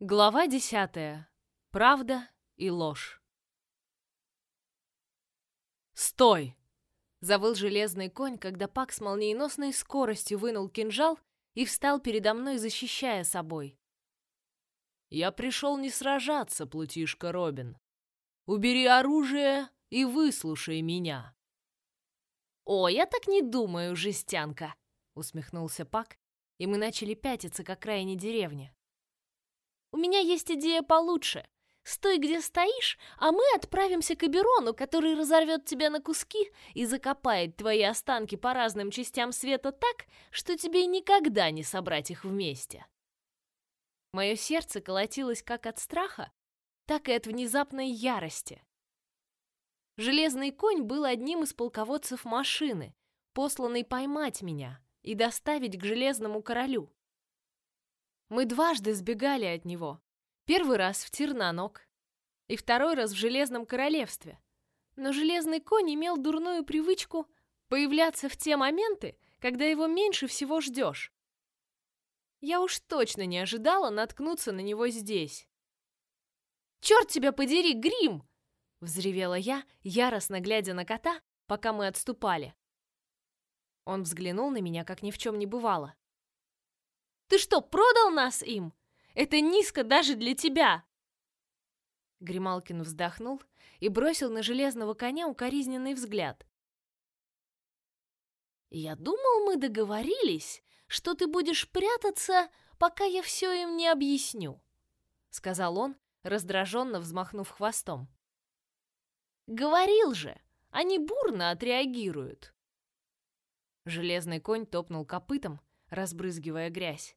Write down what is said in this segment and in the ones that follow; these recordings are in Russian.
Глава десятая. Правда и ложь. «Стой!» — завыл железный конь, когда Пак с молниеносной скоростью вынул кинжал и встал передо мной, защищая собой. «Я пришел не сражаться, плутишка Робин. Убери оружие и выслушай меня». «О, я так не думаю, жестянка!» — усмехнулся Пак, и мы начали пятиться к окраине деревни. «У меня есть идея получше. Стой, где стоишь, а мы отправимся к Аберону, который разорвет тебя на куски и закопает твои останки по разным частям света так, что тебе никогда не собрать их вместе». Мое сердце колотилось как от страха, так и от внезапной ярости. Железный конь был одним из полководцев машины, посланный поймать меня и доставить к Железному королю. Мы дважды сбегали от него. Первый раз в Тернанок и второй раз в Железном королевстве. Но Железный конь имел дурную привычку появляться в те моменты, когда его меньше всего ждешь. Я уж точно не ожидала наткнуться на него здесь. «Черт тебя подери, Грим!» — взревела я, яростно глядя на кота, пока мы отступали. Он взглянул на меня, как ни в чем не бывало. «Ты что, продал нас им? Это низко даже для тебя!» Грималкин вздохнул и бросил на железного коня укоризненный взгляд. «Я думал, мы договорились, что ты будешь прятаться, пока я все им не объясню», — сказал он, раздраженно взмахнув хвостом. «Говорил же, они бурно отреагируют». Железный конь топнул копытом, разбрызгивая грязь.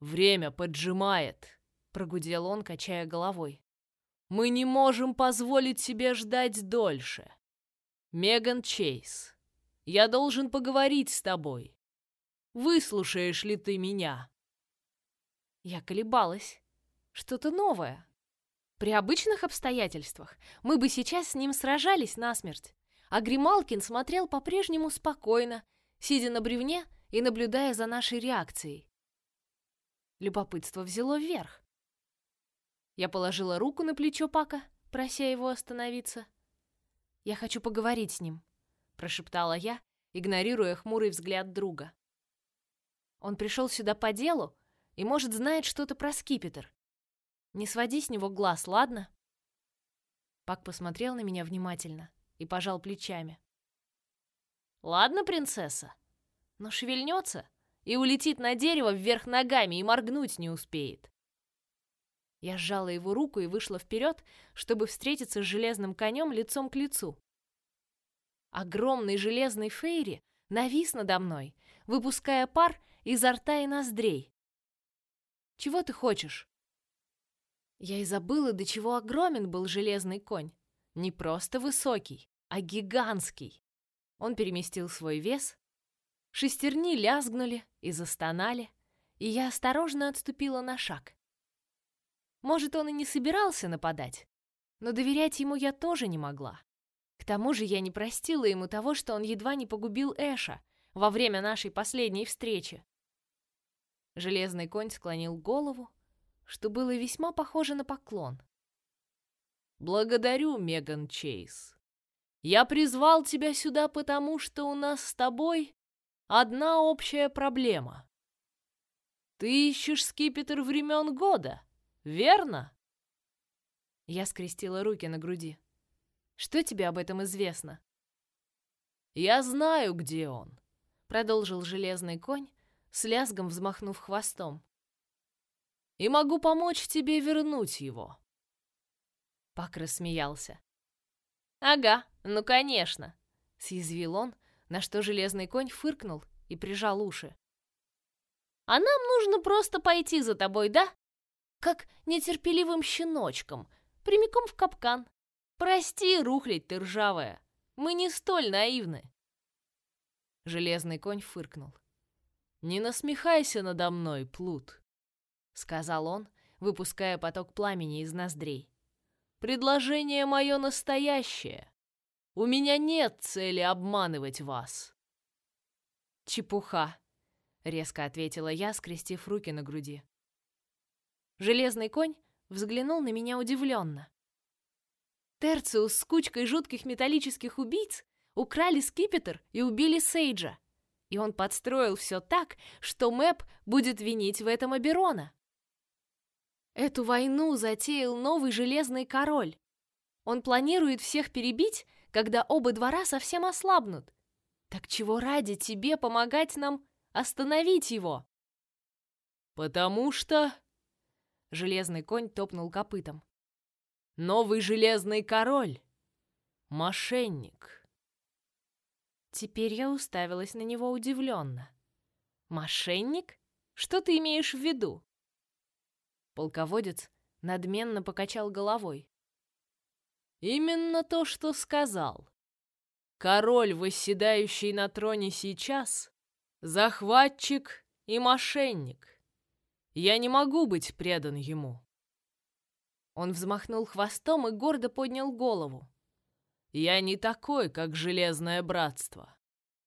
«Время поджимает», — прогудел он, качая головой. «Мы не можем позволить себе ждать дольше. Меган Чейз, я должен поговорить с тобой. Выслушаешь ли ты меня?» Я колебалась. Что-то новое. При обычных обстоятельствах мы бы сейчас с ним сражались насмерть а Грималкин смотрел по-прежнему спокойно, сидя на бревне и наблюдая за нашей реакцией. Любопытство взяло вверх. Я положила руку на плечо Пака, прося его остановиться. «Я хочу поговорить с ним», — прошептала я, игнорируя хмурый взгляд друга. «Он пришел сюда по делу и, может, знает что-то про скипетр. Не своди с него глаз, ладно?» Пак посмотрел на меня внимательно и пожал плечами. «Ладно, принцесса, но шевельнется и улетит на дерево вверх ногами и моргнуть не успеет». Я сжала его руку и вышла вперед, чтобы встретиться с железным конем лицом к лицу. Огромный железный Фейри навис надо мной, выпуская пар изо рта и ноздрей. «Чего ты хочешь?» Я и забыла, до чего огромен был железный конь. Не просто высокий, а гигантский. Он переместил свой вес. Шестерни лязгнули и застонали, и я осторожно отступила на шаг. Может, он и не собирался нападать, но доверять ему я тоже не могла. К тому же я не простила ему того, что он едва не погубил Эша во время нашей последней встречи. Железный конь склонил голову, что было весьма похоже на поклон. Благодарю, Меган Чейз. Я призвал тебя сюда потому, что у нас с тобой одна общая проблема. Ты ищешь скипетр времен года, верно? Я скрестила руки на груди. Что тебе об этом известно? Я знаю, где он, продолжил железный конь, с лязгом взмахнув хвостом. И могу помочь тебе вернуть его. Пак рассмеялся. «Ага, ну конечно!» — съязвил он, на что железный конь фыркнул и прижал уши. «А нам нужно просто пойти за тобой, да? Как нетерпеливым щеночком, прямиком в капкан. Прости, рухлядь ты ржавая, мы не столь наивны!» Железный конь фыркнул. «Не насмехайся надо мной, плут!» — сказал он, выпуская поток пламени из ноздрей. Предложение мое настоящее. У меня нет цели обманывать вас. Чепуха, резко ответила я, скрестив руки на груди. Железный конь взглянул на меня удивленно. Терциус с кучкой жутких металлических убийц украли скипетр и убили Сейджа. И он подстроил все так, что Мэп будет винить в этом Аберона. Эту войну затеял новый Железный Король. Он планирует всех перебить, когда оба двора совсем ослабнут. Так чего ради тебе помогать нам остановить его? Потому что... Железный конь топнул копытом. Новый Железный Король. Мошенник. Теперь я уставилась на него удивленно. Мошенник? Что ты имеешь в виду? Полководец надменно покачал головой. Именно то, что сказал. Король, восседающий на троне сейчас, захватчик и мошенник. Я не могу быть предан ему. Он взмахнул хвостом и гордо поднял голову. Я не такой, как Железное Братство.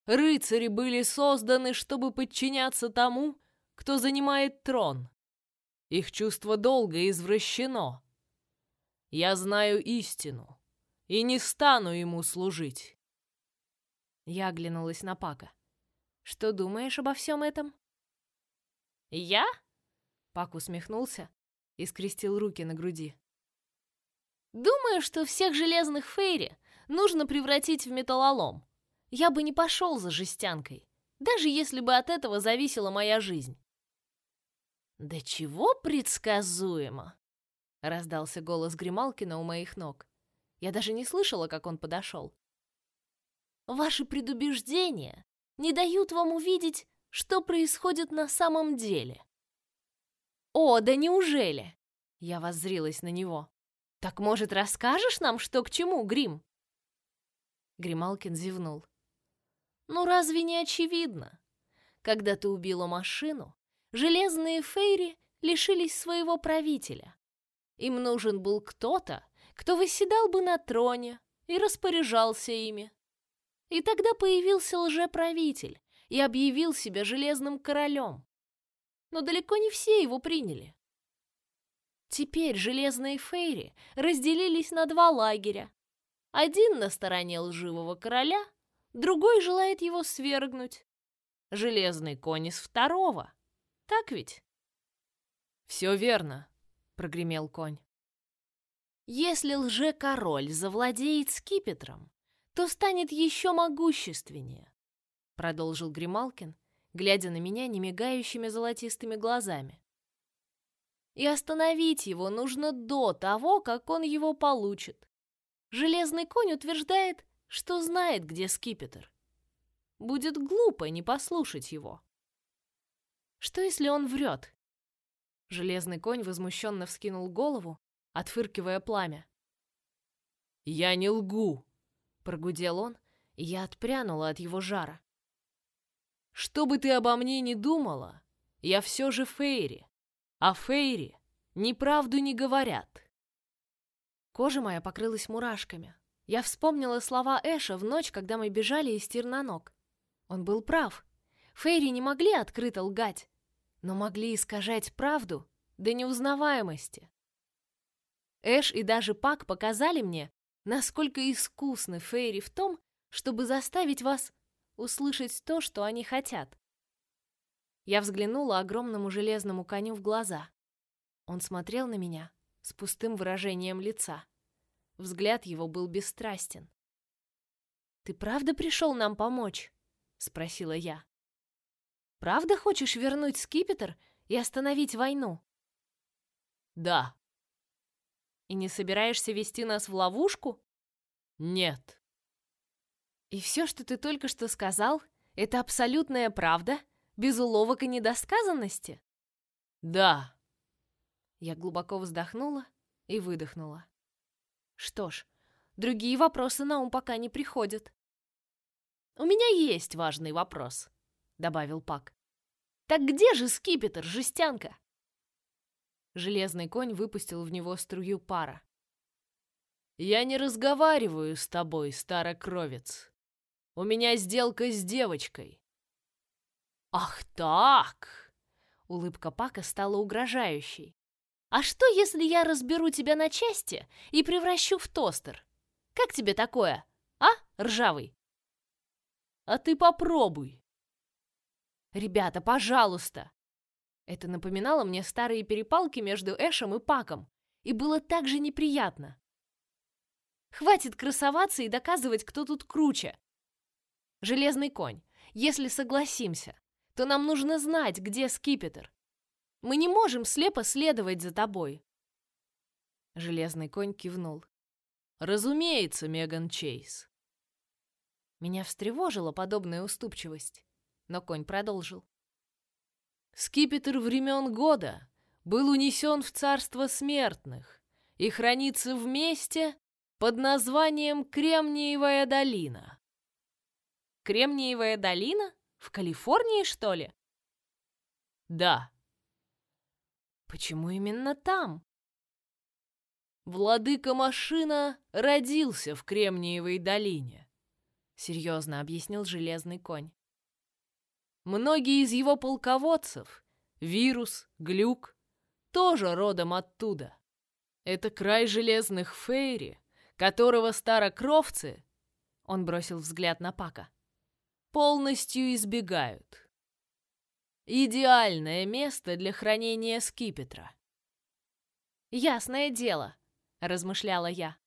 Рыцари были созданы, чтобы подчиняться тому, кто занимает трон. Их чувство долга извращено. Я знаю истину и не стану ему служить. Я оглянулась на Пака. Что думаешь обо всем этом? Я? Пак усмехнулся и скрестил руки на груди. Думаю, что всех железных фейри нужно превратить в металлолом. Я бы не пошел за жестянкой, даже если бы от этого зависела моя жизнь. Да чего предсказуемо, раздался голос Грималкина у моих ног. Я даже не слышала, как он подошел. Ваши предубеждения не дают вам увидеть, что происходит на самом деле. О, да неужели? Я воззрилась на него. Так может, расскажешь нам, что к чему, Грим? Грималкин зевнул. Ну разве не очевидно? Когда ты убила машину, железные фейри лишились своего правителя. Им нужен был кто-то, кто восседал бы на троне и распоряжался ими. И тогда появился лжеправитель и объявил себя железным королем. Но далеко не все его приняли. Теперь железные фейри разделились на два лагеря. Один на стороне лживого короля, другой желает его свергнуть. Железный конь из второго. Так ведь? Все верно, прогремел конь. Если лже-король завладеет скипетром, то станет еще могущественнее, продолжил Грималкин, глядя на меня немигающими золотистыми глазами. И остановить его нужно до того, как он его получит. Железный конь утверждает, что знает, где скипетр. Будет глупо не послушать его. Что если он врет? Железный конь возмущенно вскинул голову, отфыркивая пламя. «Я не лгу!» — прогудел он, и я отпрянула от его жара. «Что бы ты обо мне ни думала, я все же Фейри, а Фейри неправду не говорят». Кожа моя покрылась мурашками. Я вспомнила слова Эша в ночь, когда мы бежали из Тирнанок. Он был прав. Фейри не могли открыто лгать но могли искажать правду до неузнаваемости. Эш и даже Пак показали мне, насколько искусны Фейри в том, чтобы заставить вас услышать то, что они хотят. Я взглянула огромному железному коню в глаза. Он смотрел на меня с пустым выражением лица. Взгляд его был бесстрастен. «Ты правда пришел нам помочь?» — спросила я. Правда хочешь вернуть скипетр и остановить войну? Да. И не собираешься вести нас в ловушку? Нет. И все, что ты только что сказал, это абсолютная правда, без уловок и недосказанности? Да. Я глубоко вздохнула и выдохнула. Что ж, другие вопросы на ум пока не приходят. У меня есть важный вопрос добавил Пак. Так где же скипетр, жестянка? Железный конь выпустил в него струю пара. Я не разговариваю с тобой, старокровец. У меня сделка с девочкой. Ах так! Улыбка Пака стала угрожающей. А что, если я разберу тебя на части и превращу в тостер? Как тебе такое, а, ржавый? А ты попробуй. Ребята, пожалуйста. Это напоминало мне старые перепалки между Эшем и Паком, и было так же неприятно. Хватит красоваться и доказывать, кто тут круче. Железный конь, если согласимся, то нам нужно знать, где скипетр. Мы не можем слепо следовать за тобой. Железный конь кивнул. Разумеется, Меган Чейз. Меня встревожила подобная уступчивость, но конь продолжил. Скипетр времен года был унесен в царство смертных и хранится вместе под названием Кремниевая долина. Кремниевая долина? В Калифорнии, что ли? Да. Почему именно там? Владыка Машина родился в Кремниевой долине, серьезно объяснил Железный конь. Многие из его полководцев, Вирус, Глюк, тоже родом оттуда. Это край железных фейри, которого старокровцы, он бросил взгляд на Пака, полностью избегают. Идеальное место для хранения скипетра. Ясное дело, размышляла я.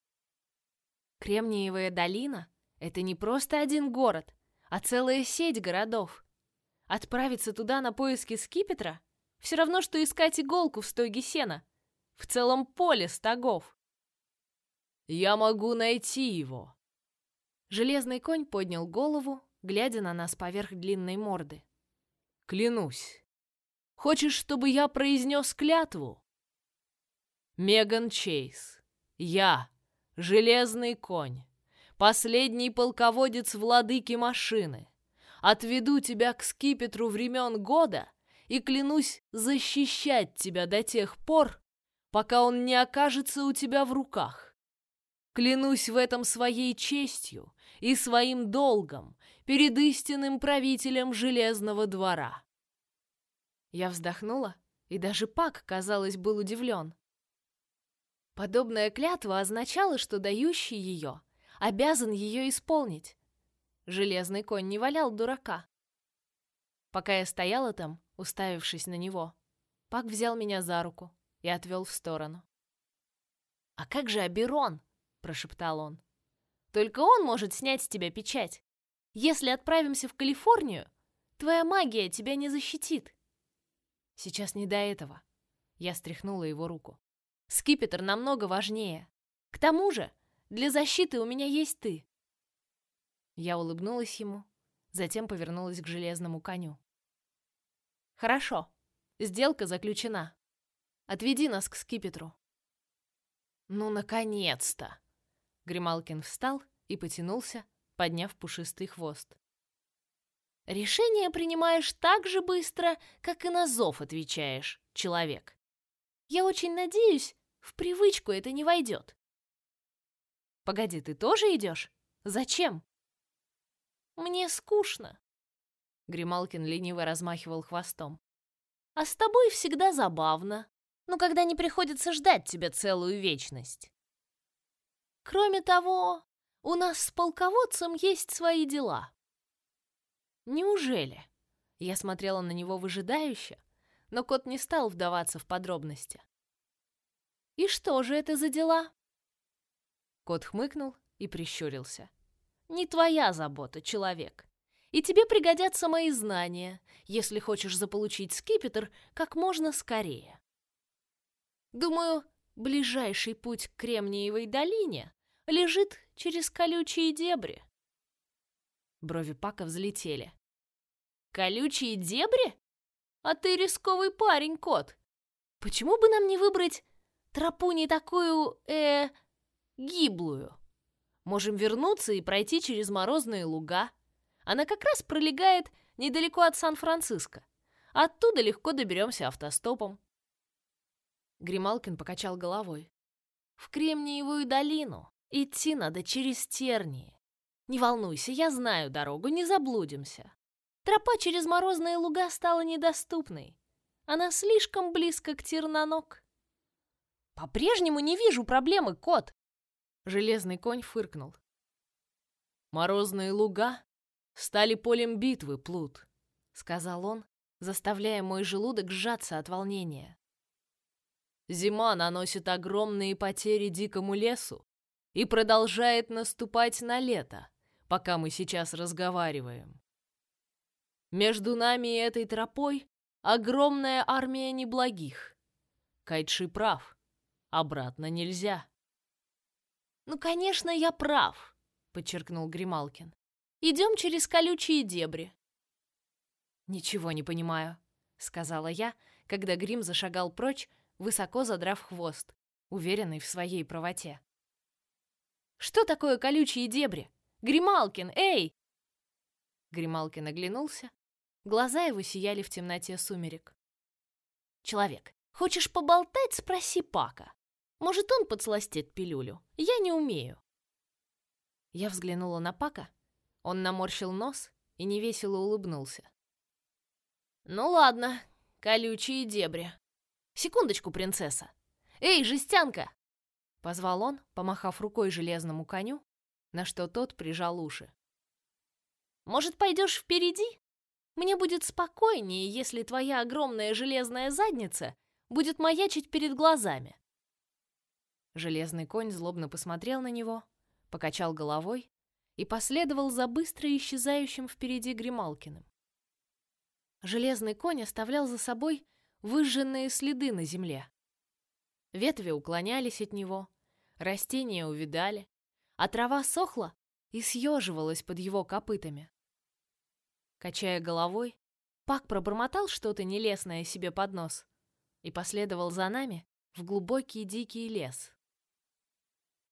Кремниевая долина — это не просто один город, а целая сеть городов. Отправиться туда на поиски скипетра — все равно, что искать иголку в стоге сена. В целом поле стогов. Я могу найти его. Железный конь поднял голову, глядя на нас поверх длинной морды. Клянусь. Хочешь, чтобы я произнес клятву? Меган Чейз. Я, Железный конь, последний полководец владыки машины, отведу тебя к скипетру времен года и клянусь защищать тебя до тех пор, пока он не окажется у тебя в руках. Клянусь в этом своей честью и своим долгом перед истинным правителем Железного двора. Я вздохнула, и даже Пак, казалось, был удивлен. Подобная клятва означала, что дающий ее обязан ее исполнить. Железный конь не валял дурака. Пока я стояла там, уставившись на него, Пак взял меня за руку и отвел в сторону. «А как же Аберон?» прошептал он. Только он может снять с тебя печать. Если отправимся в Калифорнию, твоя магия тебя не защитит. Сейчас не до этого. Я стряхнула его руку. Скипетр намного важнее. К тому же, для защиты у меня есть ты. Я улыбнулась ему, затем повернулась к железному коню. Хорошо, сделка заключена. Отведи нас к скипетру. Ну, наконец-то! Грималкин встал и потянулся, подняв пушистый хвост. Решение принимаешь так же быстро, как и на зов отвечаешь, человек. Я очень надеюсь, в привычку это не войдет. Погоди, ты тоже идешь? Зачем? Мне скучно. Грималкин лениво размахивал хвостом. А с тобой всегда забавно. Ну, когда не приходится ждать тебя целую вечность. Кроме того, у нас с полководцем есть свои дела. Неужели? Я смотрела на него выжидающе, но кот не стал вдаваться в подробности. И что же это за дела? Кот хмыкнул и прищурился. Не твоя забота, человек. И тебе пригодятся мои знания, если хочешь заполучить скипетр как можно скорее. Думаю, ближайший путь к Кремниевой долине лежит через колючие дебри. Брови Пака взлетели. Колючие дебри? А ты рисковый парень, кот. Почему бы нам не выбрать тропу не такую, э, гиблую? Можем вернуться и пройти через морозные луга. Она как раз пролегает недалеко от Сан-Франциско. Оттуда легко доберемся автостопом. Грималкин покачал головой. В Кремниевую долину. Идти надо через тернии. Не волнуйся, я знаю дорогу, не заблудимся. Тропа через морозные луга стала недоступной. Она слишком близко к Терноног. По-прежнему не вижу проблемы, кот. Железный конь фыркнул. Морозные луга стали полем битвы, плут, сказал он, заставляя мой желудок сжаться от волнения. Зима наносит огромные потери дикому лесу и продолжает наступать на лето, пока мы сейчас разговариваем. Между нами и этой тропой огромная армия неблагих. Кайши прав. Обратно нельзя. Ну, конечно, я прав, подчеркнул Грималкин. Идем через колючие дебри. Ничего не понимаю, сказала я, когда Грим зашагал прочь, высоко задрав хвост, уверенный в своей правоте. Что такое колючие дебри? Грималкин, эй! Грималкин оглянулся. Глаза его сияли в темноте сумерек. Человек, хочешь поболтать, спроси Пака. Может, он подсластит пилюлю. Я не умею. Я взглянула на Пака. Он наморщил нос и невесело улыбнулся. Ну ладно, колючие дебри. Секундочку, принцесса. Эй, жестянка! Позвал он, помахав рукой железному коню, на что тот прижал уши. Может, пойдешь впереди? Мне будет спокойнее, если твоя огромная железная задница будет маячить перед глазами. Железный конь злобно посмотрел на него, покачал головой и последовал за быстро исчезающим впереди Грималкиным. Железный конь оставлял за собой выжженные следы на земле. Ветви уклонялись от него, растения увидали, а трава сохла и съеживалась под его копытами. Качая головой, Пак пробормотал что-то нелестное себе под нос и последовал за нами в глубокий дикий лес.